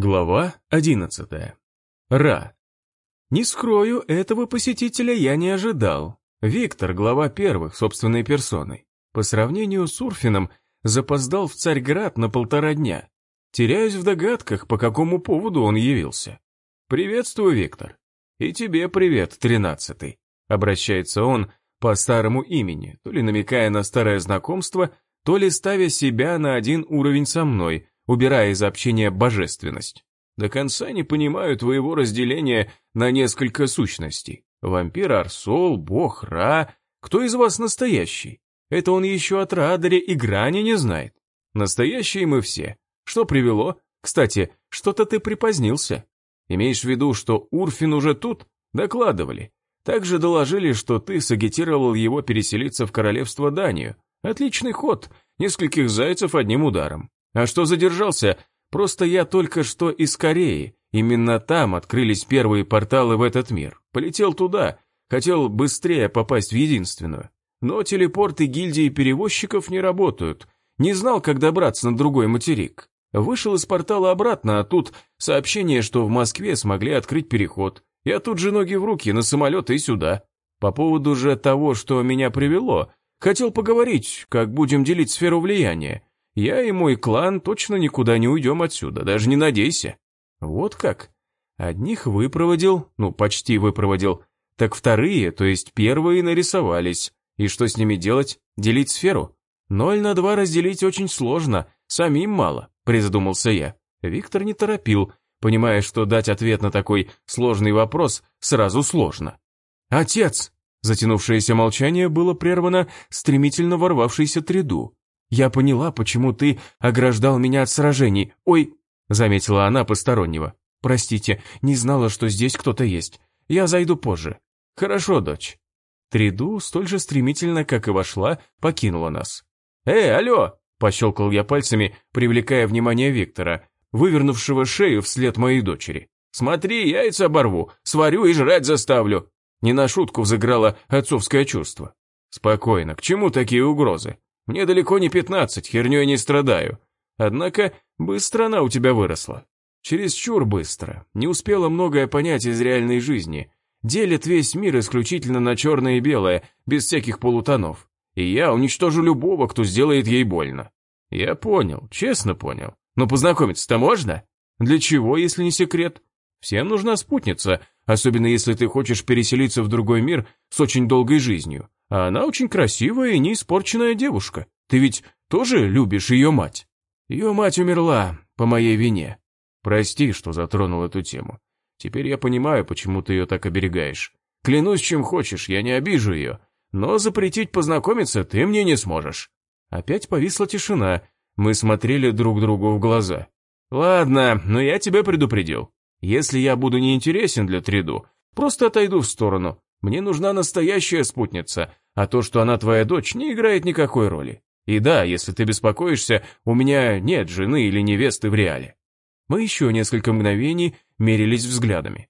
Глава одиннадцатая. Ра. Не скрою, этого посетителя я не ожидал. Виктор, глава первых, собственной персоной. По сравнению с Урфином, запоздал в Царьград на полтора дня. Теряюсь в догадках, по какому поводу он явился. «Приветствую, Виктор». «И тебе привет, тринадцатый», — обращается он по старому имени, то ли намекая на старое знакомство, то ли ставя себя на один уровень со мной — убирая из общения божественность. До конца не понимаю твоего разделения на несколько сущностей. Вампир Арсол, бог Ра. Кто из вас настоящий? Это он еще от Радаре и Грани не знает. Настоящие мы все. Что привело? Кстати, что-то ты припозднился. Имеешь в виду, что Урфин уже тут? Докладывали. Также доложили, что ты сагитировал его переселиться в королевство Данию. Отличный ход, нескольких зайцев одним ударом. А что задержался? Просто я только что из Кореи. Именно там открылись первые порталы в этот мир. Полетел туда. Хотел быстрее попасть в единственную. Но телепорты гильдии перевозчиков не работают. Не знал, как добраться на другой материк. Вышел из портала обратно, а тут сообщение, что в Москве смогли открыть переход. Я тут же ноги в руки, на самолет и сюда. По поводу же того, что меня привело, хотел поговорить, как будем делить сферу влияния. Я и мой клан точно никуда не уйдем отсюда, даже не надейся. Вот как. Одних выпроводил, ну, почти выпроводил, так вторые, то есть первые, нарисовались. И что с ними делать? Делить сферу? Ноль на два разделить очень сложно, самим мало, призадумался я. Виктор не торопил, понимая, что дать ответ на такой сложный вопрос сразу сложно. «Отец!» Затянувшееся молчание было прервано стремительно ворвавшейся треду. «Я поняла, почему ты ограждал меня от сражений. Ой!» — заметила она постороннего. «Простите, не знала, что здесь кто-то есть. Я зайду позже». «Хорошо, дочь». Триду столь же стремительно, как и вошла, покинула нас. «Эй, алло!» — пощелкал я пальцами, привлекая внимание Виктора, вывернувшего шею вслед моей дочери. «Смотри, яйца оборву, сварю и жрать заставлю!» Не на шутку взыграло отцовское чувство. «Спокойно, к чему такие угрозы? Мне далеко не пятнадцать, херней не страдаю. Однако быстро она у тебя выросла. Чересчур быстро. Не успела многое понять из реальной жизни. Делит весь мир исключительно на черное и белое, без всяких полутонов. И я уничтожу любого, кто сделает ей больно. Я понял, честно понял. Но познакомиться-то можно? Для чего, если не секрет? Всем нужна спутница, особенно если ты хочешь переселиться в другой мир с очень долгой жизнью. А она очень красивая и неиспорченная девушка. Ты ведь тоже любишь ее мать? Ее мать умерла по моей вине. Прости, что затронул эту тему. Теперь я понимаю, почему ты ее так оберегаешь. Клянусь, чем хочешь, я не обижу ее. Но запретить познакомиться ты мне не сможешь. Опять повисла тишина. Мы смотрели друг другу в глаза. Ладно, но я тебя предупредил. Если я буду неинтересен для Триду, просто отойду в сторону. Мне нужна настоящая спутница, а то, что она твоя дочь, не играет никакой роли. И да, если ты беспокоишься, у меня нет жены или невесты в реале. Мы еще несколько мгновений мерились взглядами.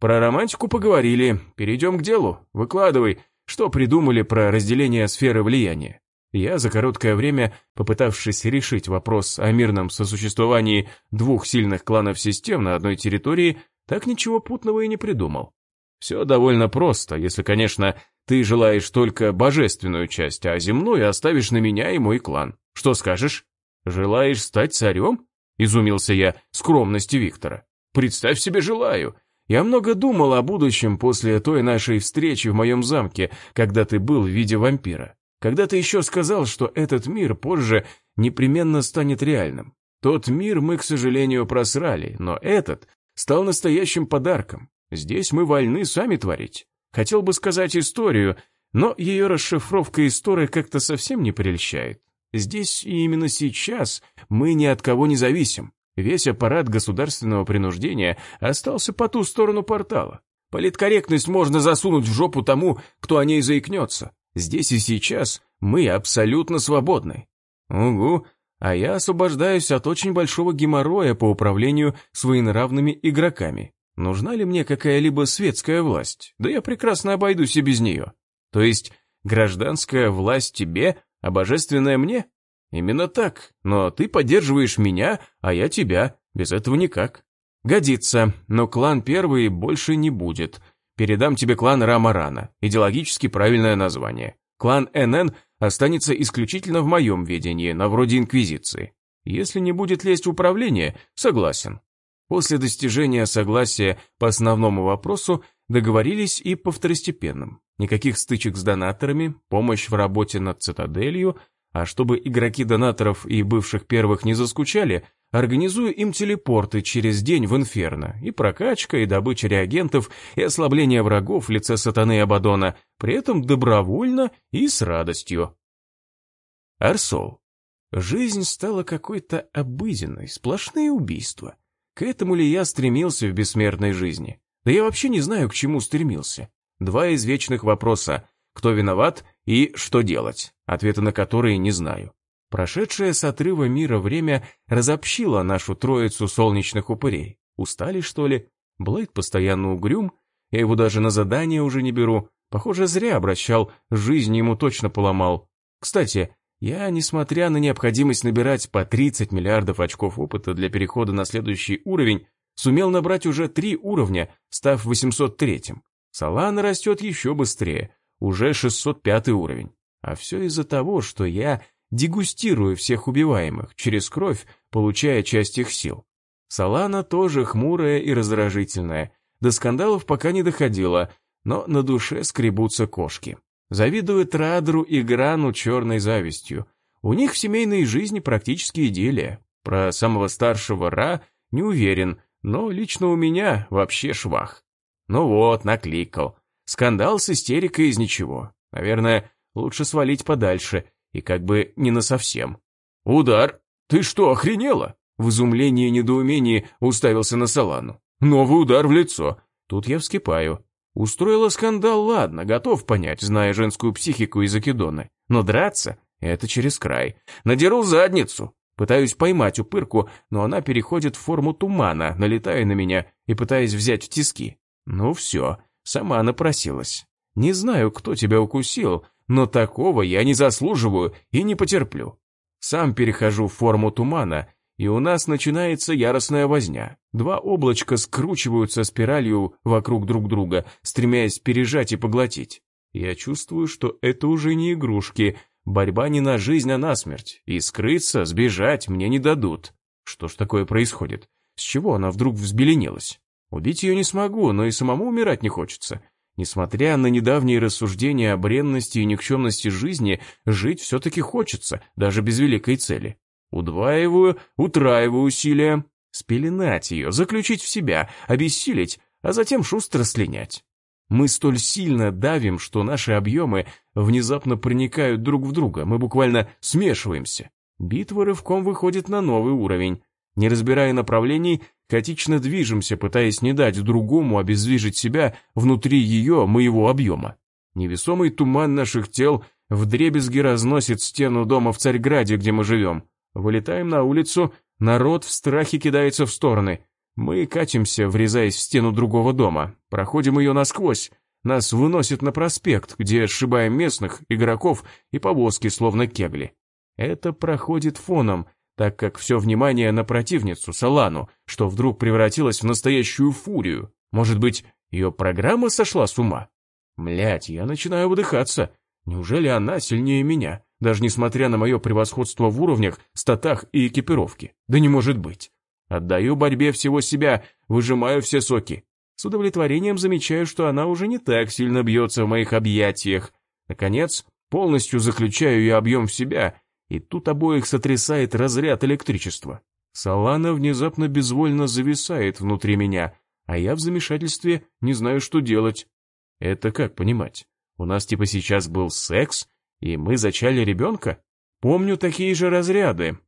Про романтику поговорили, перейдем к делу. Выкладывай, что придумали про разделение сферы влияния. Я за короткое время, попытавшись решить вопрос о мирном сосуществовании двух сильных кланов систем на одной территории, так ничего путного и не придумал. Все довольно просто, если, конечно, ты желаешь только божественную часть, а земную оставишь на меня и мой клан. Что скажешь? Желаешь стать царем? Изумился я скромности Виктора. Представь себе, желаю. Я много думал о будущем после той нашей встречи в моем замке, когда ты был в виде вампира. Когда ты еще сказал, что этот мир позже непременно станет реальным. Тот мир мы, к сожалению, просрали, но этот стал настоящим подарком. Здесь мы вольны сами творить. Хотел бы сказать историю, но ее расшифровка истории как-то совсем не прельщает. Здесь и именно сейчас мы ни от кого не зависим. Весь аппарат государственного принуждения остался по ту сторону портала. Политкорректность можно засунуть в жопу тому, кто о ней заикнется. Здесь и сейчас мы абсолютно свободны. Угу, а я освобождаюсь от очень большого геморроя по управлению своенравными игроками. Нужна ли мне какая-либо светская власть? Да я прекрасно обойдусь и без нее. То есть гражданская власть тебе, а божественная мне? Именно так, но ты поддерживаешь меня, а я тебя, без этого никак. Годится, но клан первый больше не будет. Передам тебе клан Рамарана, идеологически правильное название. Клан НН останется исключительно в моем ведении, на вроде Инквизиции. Если не будет лезть управление, согласен. После достижения согласия по основному вопросу договорились и по второстепенным. Никаких стычек с донаторами, помощь в работе над цитаделью, а чтобы игроки донаторов и бывших первых не заскучали, организую им телепорты через день в Инферно, и прокачка, и добыча реагентов, и ослабление врагов в лице сатаны Абадона, при этом добровольно и с радостью. Арсол. Жизнь стала какой-то обыденной, сплошные убийства. К этому ли я стремился в бессмертной жизни? Да я вообще не знаю, к чему стремился. Два извечных вопроса «Кто виноват?» и «Что делать?», ответы на которые не знаю. Прошедшее с отрыва мира время разобщило нашу троицу солнечных упырей. Устали, что ли? Блейд постоянно угрюм, я его даже на задание уже не беру. Похоже, зря обращал, жизнь ему точно поломал. Кстати, я, несмотря на необходимость набирать по 30 миллиардов очков опыта для перехода на следующий уровень, сумел набрать уже три уровня, став 803-м. Солана растет еще быстрее, уже 605 уровень. А все из-за того, что я дегустирую всех убиваемых через кровь, получая часть их сил. Солана тоже хмурая и раздражительная, до скандалов пока не доходило, но на душе скребутся кошки. Завидует Радру и Грану черной завистью. У них в семейной жизни практически идиллия. Про самого старшего Ра не уверен, но лично у меня вообще швах. Ну вот, накликал. Скандал с истерикой из ничего. Наверное, лучше свалить подальше, и как бы не насовсем. «Удар! Ты что, охренела?» В изумлении и недоумении уставился на Салану. «Новый удар в лицо!» Тут я вскипаю. Устроила скандал, ладно, готов понять, зная женскую психику и закидоны. Но драться — это через край. Надеру задницу. Пытаюсь поймать упырку, но она переходит в форму тумана, налетая на меня и пытаясь взять в тиски. Ну все, сама напросилась. Не знаю, кто тебя укусил, но такого я не заслуживаю и не потерплю. Сам перехожу в форму тумана и у нас начинается яростная возня. Два облачка скручиваются спиралью вокруг друг друга, стремясь пережать и поглотить. Я чувствую, что это уже не игрушки, борьба не на жизнь, а на смерть, и скрыться, сбежать мне не дадут. Что ж такое происходит? С чего она вдруг взбеленилась? Убить ее не смогу, но и самому умирать не хочется. Несмотря на недавние рассуждения о бренности и никчемности жизни, жить все-таки хочется, даже без великой цели. Удваиваю, утраиваю усилия. Спеленать ее, заключить в себя, обессилить, а затем шустро слинять. Мы столь сильно давим, что наши объемы внезапно проникают друг в друга, мы буквально смешиваемся. Битва рывком выходит на новый уровень. Не разбирая направлений, хаотично движемся, пытаясь не дать другому обездвижить себя внутри ее, моего объема. Невесомый туман наших тел вдребезги разносит стену дома в Царьграде, где мы живем. Вылетаем на улицу, народ в страхе кидается в стороны. Мы катимся, врезаясь в стену другого дома. Проходим ее насквозь. Нас выносит на проспект, где сшибаем местных, игроков и повозки, словно кегли. Это проходит фоном, так как все внимание на противницу, Салану, что вдруг превратилась в настоящую фурию. Может быть, ее программа сошла с ума? Млять, я начинаю выдыхаться. Неужели она сильнее меня? Даже несмотря на мое превосходство в уровнях, статах и экипировке. Да не может быть. Отдаю борьбе всего себя, выжимаю все соки. С удовлетворением замечаю, что она уже не так сильно бьется в моих объятиях. Наконец, полностью заключаю ее объем в себя, и тут обоих сотрясает разряд электричества. Салана внезапно безвольно зависает внутри меня, а я в замешательстве не знаю, что делать. Это как понимать? У нас типа сейчас был секс, и мы зачали ребенка? Помню такие же разряды.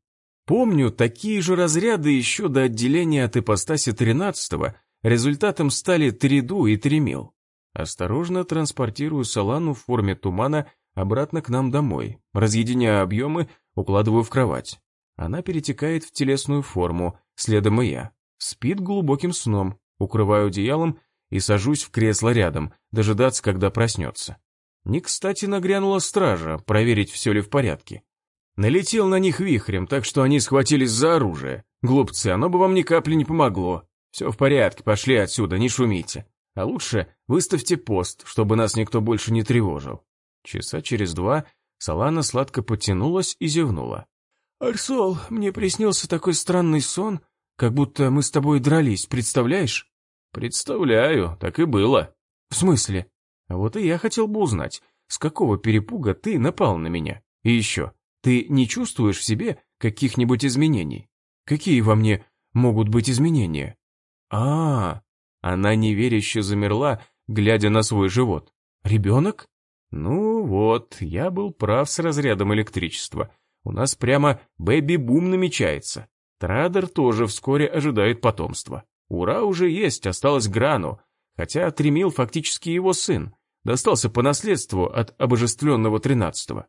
Помню такие же разряды еще до отделения от ипостаси 13 результатом стали Триду и Тремил. Осторожно транспортирую Салану в форме тумана обратно к нам домой, разъединяя объемы, укладываю в кровать. Она перетекает в телесную форму, следом и я. Спит глубоким сном, укрываю одеялом и сажусь в кресло рядом, дожидаться, когда проснется. Не кстати нагрянула стража, проверить, все ли в порядке. Налетел на них вихрем, так что они схватились за оружие. Глупцы, оно бы вам ни капли не помогло. Все в порядке, пошли отсюда, не шумите. А лучше выставьте пост, чтобы нас никто больше не тревожил. Часа через два Салана сладко потянулась и зевнула. «Арсол, мне приснился такой странный сон, как будто мы с тобой дрались, представляешь?» «Представляю, так и было». «В смысле?» «А вот и я хотел бы узнать, с какого перепуга ты напал на меня? И еще, ты не чувствуешь в себе каких-нибудь изменений? Какие во мне могут быть изменения?» а, -а, -а Она неверяще замерла, глядя на свой живот. «Ребенок?» «Ну вот, я был прав с разрядом электричества. У нас прямо бэби-бум намечается. Традер тоже вскоре ожидает потомства. Ура уже есть, осталось Грану, хотя Тремил фактически его сын. Достался по наследству от обожествленного тринадцатого.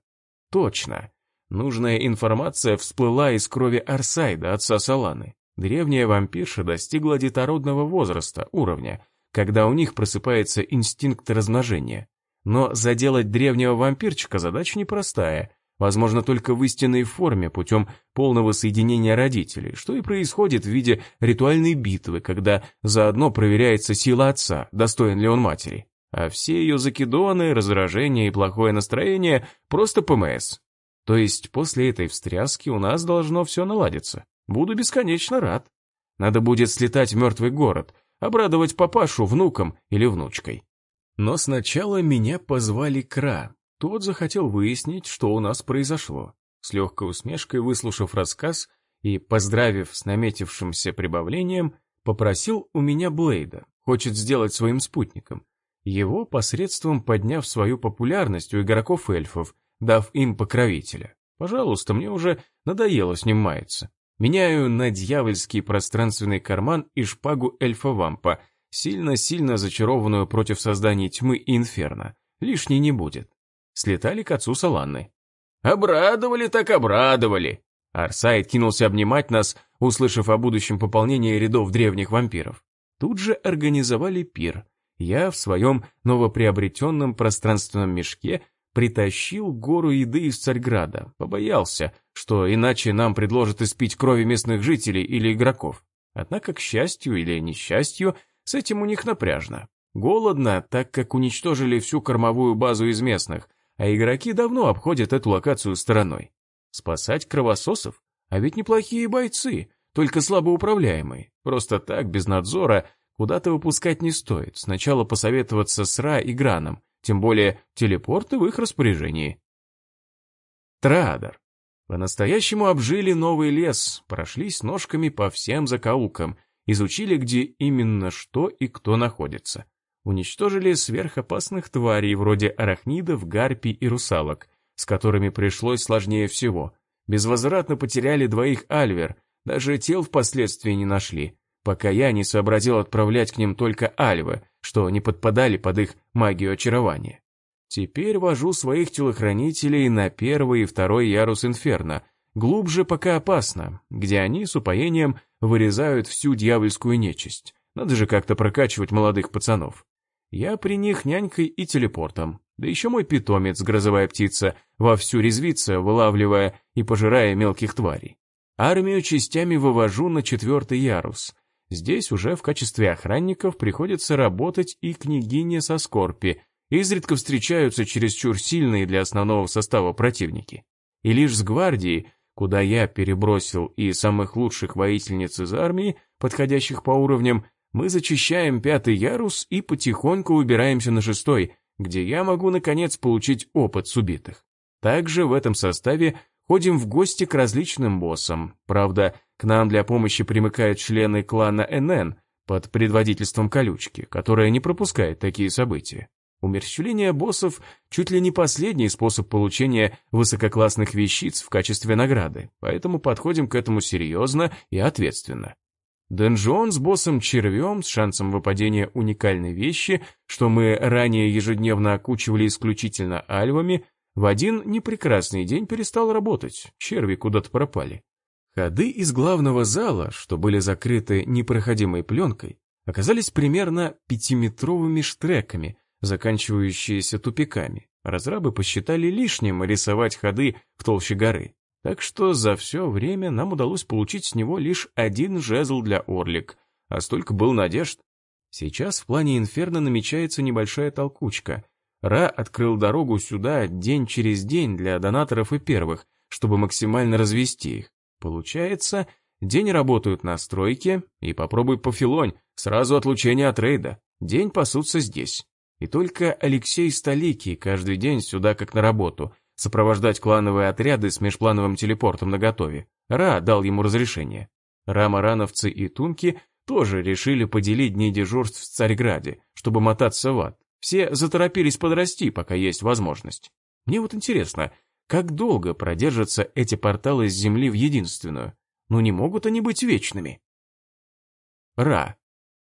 Точно. Нужная информация всплыла из крови Арсайда, отца Саланы. Древняя вампирша достигла детородного возраста, уровня, когда у них просыпается инстинкт размножения. Но заделать древнего вампирчика задача непростая, возможно только в истинной форме путем полного соединения родителей, что и происходит в виде ритуальной битвы, когда заодно проверяется сила отца, достоин ли он матери. А все ее закидоны, раздражение и плохое настроение – просто ПМС. То есть после этой встряски у нас должно все наладиться. Буду бесконечно рад. Надо будет слетать в мертвый город, обрадовать папашу внуком или внучкой. Но сначала меня позвали Кра. Тот захотел выяснить, что у нас произошло. С легкой усмешкой выслушав рассказ и, поздравив с наметившимся прибавлением, попросил у меня Блейда, хочет сделать своим спутником. Его посредством подняв свою популярность у игроков-эльфов, дав им покровителя. Пожалуйста, мне уже надоело с ним маяться. Меняю на дьявольский пространственный карман и шпагу эльфа-вампа, сильно-сильно зачарованную против создания тьмы и инферно. Лишней не будет. Слетали к отцу Саланны. «Обрадовали так обрадовали!» Арсайд кинулся обнимать нас, услышав о будущем пополнении рядов древних вампиров. Тут же организовали пир. Я в своем новоприобретенном пространственном мешке притащил гору еды из Царьграда, побоялся, что иначе нам предложат испить крови местных жителей или игроков. Однако, к счастью или несчастью, с этим у них напряжно. Голодно, так как уничтожили всю кормовую базу из местных, а игроки давно обходят эту локацию стороной. Спасать кровососов? А ведь неплохие бойцы, только слабо управляемые. Просто так, без надзора, куда-то выпускать не стоит. Сначала посоветоваться с Ра и Граном, тем более телепорты в их распоряжении. Траадор. По-настоящему обжили новый лес, прошлись ножками по всем закоулкам, изучили, где именно что и кто находится. Уничтожили сверхопасных тварей вроде арахнидов, гарпий и русалок, с которыми пришлось сложнее всего. Безвозвратно потеряли двоих альвер, даже тел впоследствии не нашли, пока я не сообразил отправлять к ним только альвы, что не подпадали под их магию очарования. Теперь вожу своих телохранителей на первый и второй ярус инферно, глубже пока опасно, где они с упоением вырезают всю дьявольскую нечисть. Надо же как-то прокачивать молодых пацанов. Я при них нянькой и телепортом. Да еще мой питомец, грозовая птица, вовсю резвится, вылавливая и пожирая мелких тварей. Армию частями вывожу на четвертый ярус. Здесь уже в качестве охранников приходится работать и княгине со Скорпи, изредка встречаются чересчур сильные для основного состава противники. И лишь с гвардией куда я перебросил и самых лучших воительниц из армии, подходящих по уровням, мы зачищаем пятый ярус и потихоньку убираемся на шестой, где я могу, наконец, получить опыт с убитых. Также в этом составе ходим в гости к различным боссам. Правда, к нам для помощи примыкают члены клана НН под предводительством Колючки, которая не пропускает такие события. Умерщвление боссов чуть ли не последний способ получения высококлассных вещиц в качестве награды, поэтому подходим к этому серьезно и ответственно. Донжон с боссом-червем с шансом выпадения уникальной вещи, что мы ранее ежедневно окучивали исключительно альвами, в один непрекрасный день перестал работать, черви куда-то пропали. Ходы из главного зала, что были закрыты непроходимой пленкой, оказались примерно пятиметровыми штреками, заканчивающиеся тупиками. Разрабы посчитали лишним рисовать ходы в толще горы. Так что за все время нам удалось получить с него лишь один жезл для Орлик, а столько был надежд. Сейчас в плане Инферно намечается небольшая толкучка. Ра открыл дорогу сюда день через день для донаторов и первых, чтобы максимально развести их. Получается, день работают на стройке, и попробуй пофилонь, сразу отлучение от рейда. День пасутся здесь. И только Алексей Столикий каждый день сюда как на работу, сопровождать клановые отряды с межплановым телепортом наготове. Ра дал ему разрешение. Рамарановцы и Тунки тоже решили поделить дни дежурств в Царьграде, чтобы мотаться в ад. Все заторопились подрасти, пока есть возможность. Мне вот интересно, как долго продержатся эти порталы с Земли в единственную? Ну не могут они быть вечными. Ра.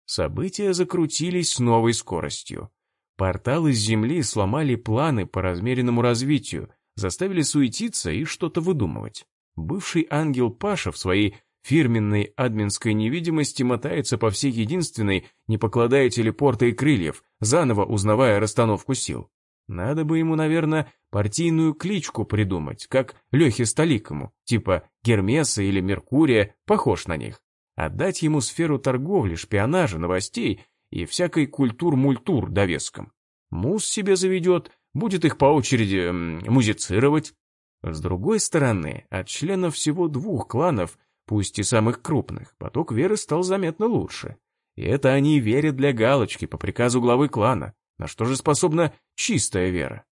События закрутились с новой скоростью. Порталы с Земли сломали планы по размеренному развитию, заставили суетиться и что-то выдумывать. Бывший ангел Паша в своей фирменной админской невидимости мотается по всей единственной, не покладая телепорта и крыльев, заново узнавая расстановку сил. Надо бы ему, наверное, партийную кличку придумать, как Лехе Столикому, типа Гермеса или Меркурия, похож на них. Отдать ему сферу торговли, шпионажа, новостей и всякой культур-мультур довеском. Муз себе заведет, будет их по очереди музицировать. С другой стороны, от членов всего двух кланов пусть и самых крупных, поток веры стал заметно лучше. И это они верят для галочки по приказу главы клана. На что же способна чистая вера?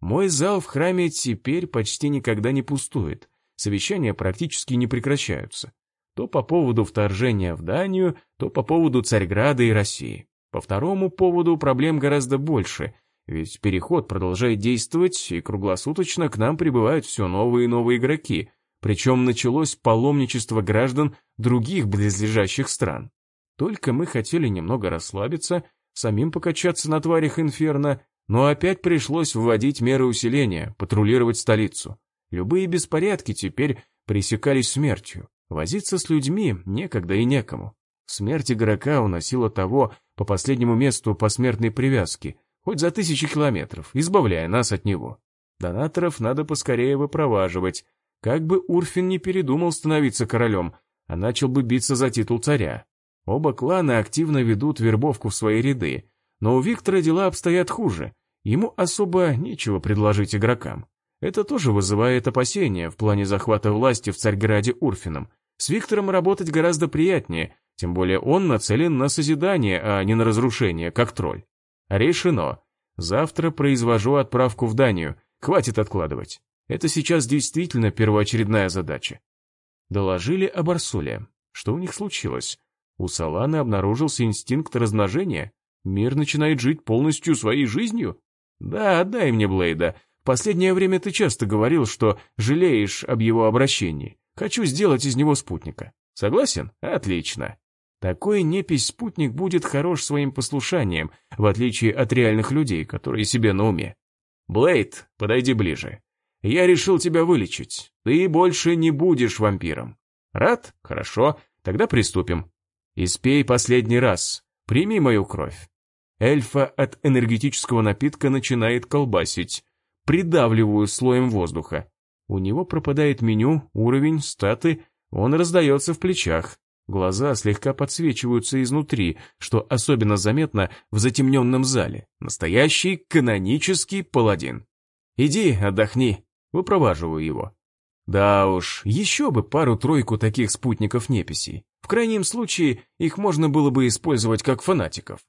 Мой зал в храме теперь почти никогда не пустует. Совещания практически не прекращаются. То по поводу вторжения в Данию, то по поводу Царьграда и России. По второму поводу проблем гораздо больше, ведь переход продолжает действовать, и круглосуточно к нам прибывают все новые и новые игроки, причем началось паломничество граждан других близлежащих стран. Только мы хотели немного расслабиться, самим покачаться на тварях инферно, но опять пришлось вводить меры усиления, патрулировать столицу. Любые беспорядки теперь пресекались смертью. Возиться с людьми некогда и некому. Смерть игрока уносила того по последнему месту посмертной привязки, хоть за тысячи километров, избавляя нас от него. Донаторов надо поскорее выпроваживать, как бы Урфин не передумал становиться королем, а начал бы биться за титул царя. Оба клана активно ведут вербовку в свои ряды, но у Виктора дела обстоят хуже. Ему особо нечего предложить игрокам. Это тоже вызывает опасения в плане захвата власти в Царьграде Урфином. С Виктором работать гораздо приятнее, тем более он нацелен на созидание, а не на разрушение, как тролль. Решено. Завтра произвожу отправку в Данию, хватит откладывать. Это сейчас действительно первоочередная задача. Доложили об Арсуле. Что у них случилось? У Саланы обнаружился инстинкт размножения? Мир начинает жить полностью своей жизнью? Да, отдай мне Блейда. В последнее время ты часто говорил, что жалеешь об его обращении. Хочу сделать из него спутника. Согласен? Отлично. Такой непись-спутник будет хорош своим послушанием, в отличие от реальных людей, которые себе на уме. Блейд, подойди ближе. Я решил тебя вылечить. Ты больше не будешь вампиром. Рад? Хорошо. Тогда приступим. Испей последний раз. Прими мою кровь. Эльфа от энергетического напитка начинает колбасить. Придавливаю слоем воздуха. У него пропадает меню, уровень, статы, он раздается в плечах. Глаза слегка подсвечиваются изнутри, что особенно заметно в затемненном зале. Настоящий канонический паладин. Иди, отдохни, Выпроваживаю его. Да уж, еще бы пару-тройку таких спутников неписей. В крайнем случае, их можно было бы использовать как фанатиков.